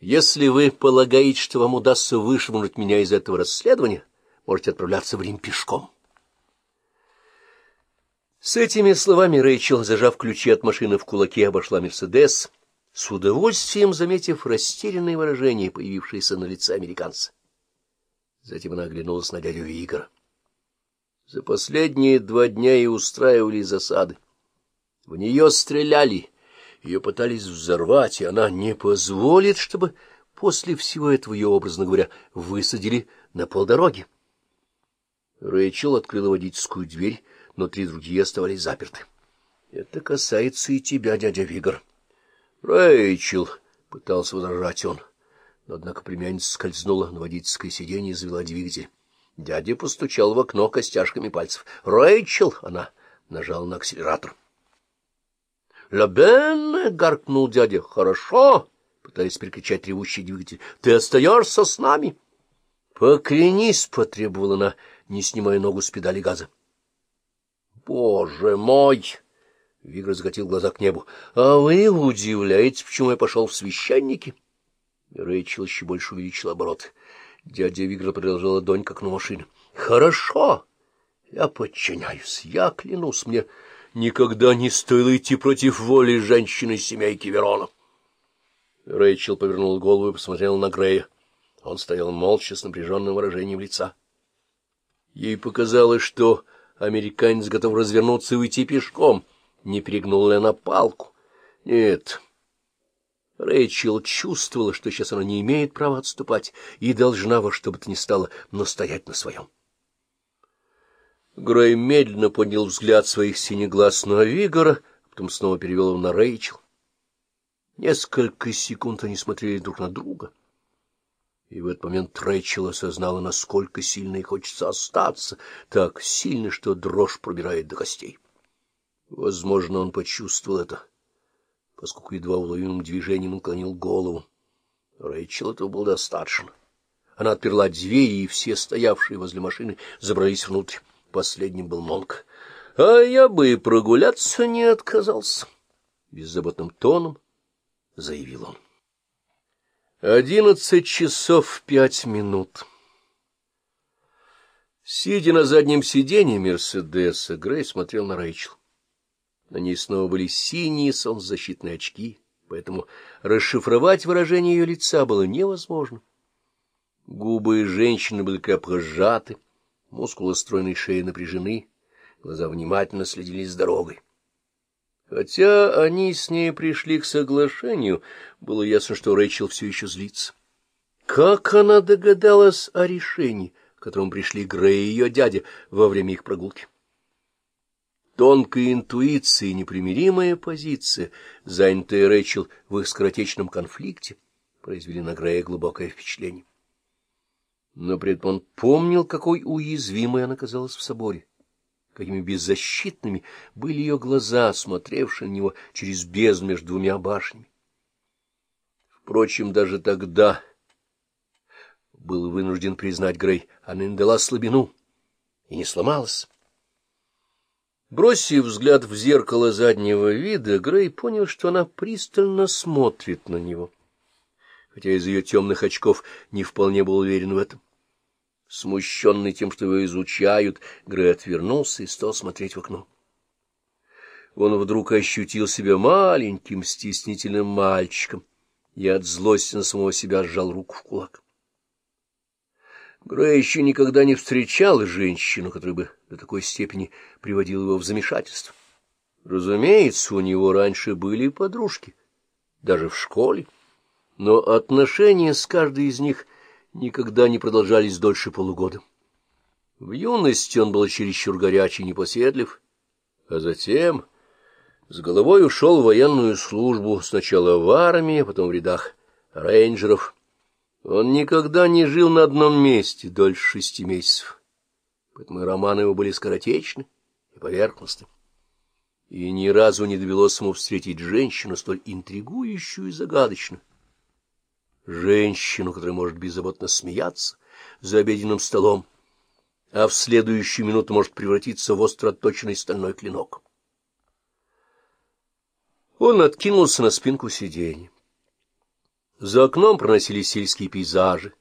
Если вы полагаете, что вам удастся вышвырнуть меня из этого расследования, можете отправляться в Рим пешком. С этими словами Рэйчел, зажав ключи от машины в кулаке, обошла Мерседес, с удовольствием заметив растерянное выражение, появившееся на лице американца. Затем она оглянулась на дядю Игора. За последние два дня и устраивали засады. В нее стреляли, ее пытались взорвать, и она не позволит, чтобы после всего этого ее, образно говоря, высадили на полдороги. Рэйчел открыла водительскую дверь, но три другие оставались заперты. — Это касается и тебя, дядя Вигор. — Рэйчел, — пытался возражать он, но, однако, племянница скользнула на водительское сиденье и завела двигатель. Дядя постучал в окно костяшками пальцев. — Рэйчел! — она нажала на акселератор. — Лабен! — гаркнул дядя. — Хорошо! — пытаясь перекричать ревущий двигатель. — Ты остаешься с нами? — Поклянись! — потребовала она, не снимая ногу с педали газа. — Боже мой! — Вигр закатил глаза к небу. — А вы удивляетесь, почему я пошел в священники? Рэйчел еще больше увеличил оборот. Дядя Вигра продолжал ладонь, как на машине. — Хорошо! Я подчиняюсь, я клянусь мне... Никогда не стоило идти против воли женщины семейки Верона. Рэйчел повернул голову и посмотрел на Грея. Он стоял молча с напряженным выражением лица. Ей показалось, что американец готов развернуться и уйти пешком. Не перегнул ли она палку? Нет. Рэйчел чувствовала, что сейчас она не имеет права отступать и должна во что бы то ни стало настоять на своем. Грей медленно поднял взгляд своих синеглаз на Вигора, потом снова перевел его на Рэйчел. Несколько секунд они смотрели друг на друга. И в этот момент Рэйчел осознала, насколько сильно ей хочется остаться, так сильно, что дрожь пробирает до костей. Возможно, он почувствовал это, поскольку едва уловимым движением наклонил голову. Рэйчел этого было достаточно. Она отперла двери, и все стоявшие возле машины забрались внутрь. Последним был Монк. — А я бы и прогуляться не отказался, — беззаботным тоном заявил он. Одиннадцать часов пять минут. Сидя на заднем сиденье Мерседеса, Грей смотрел на Рэйчел. На ней снова были синие солнцезащитные очки, поэтому расшифровать выражение ее лица было невозможно. Губы женщины были крепко сжаты, Мускулы стройной шеи напряжены, глаза внимательно следили за дорогой. Хотя они с ней пришли к соглашению, было ясно, что Рэйчел все еще злится. Как она догадалась о решении, к которому пришли Грей и ее дядя во время их прогулки? Тонкая интуиция и непримиримая позиция, занятая Рэйчел в их скоротечном конфликте, произвели на Грея глубокое впечатление но при этом он помнил, какой уязвимой она казалась в соборе, какими беззащитными были ее глаза, смотревшие на него через бездну между двумя башнями. Впрочем, даже тогда был вынужден признать Грей, она не дала слабину и не сломалась. Бросив взгляд в зеркало заднего вида, Грей понял, что она пристально смотрит на него, хотя из ее темных очков не вполне был уверен в этом. Смущенный тем, что его изучают, Грей отвернулся и стал смотреть в окно. Он вдруг ощутил себя маленьким, стеснительным мальчиком и от злости на самого себя сжал руку в кулак. Грей еще никогда не встречал женщину, которая бы до такой степени приводила его в замешательство. Разумеется, у него раньше были подружки, даже в школе, но отношения с каждой из них никогда не продолжались дольше полугода. В юности он был чересчур горячий и непоседлив, а затем с головой ушел в военную службу, сначала в армии, а потом в рядах рейнджеров. Он никогда не жил на одном месте дольше шести месяцев, поэтому романы его были скоротечны и поверхностны. И ни разу не довелось ему встретить женщину столь интригующую и загадочную женщину, которая может беззаботно смеяться за обеденным столом, а в следующую минуту может превратиться в остро отточенный стальной клинок. Он откинулся на спинку сиденья. За окном проносились сельские пейзажи.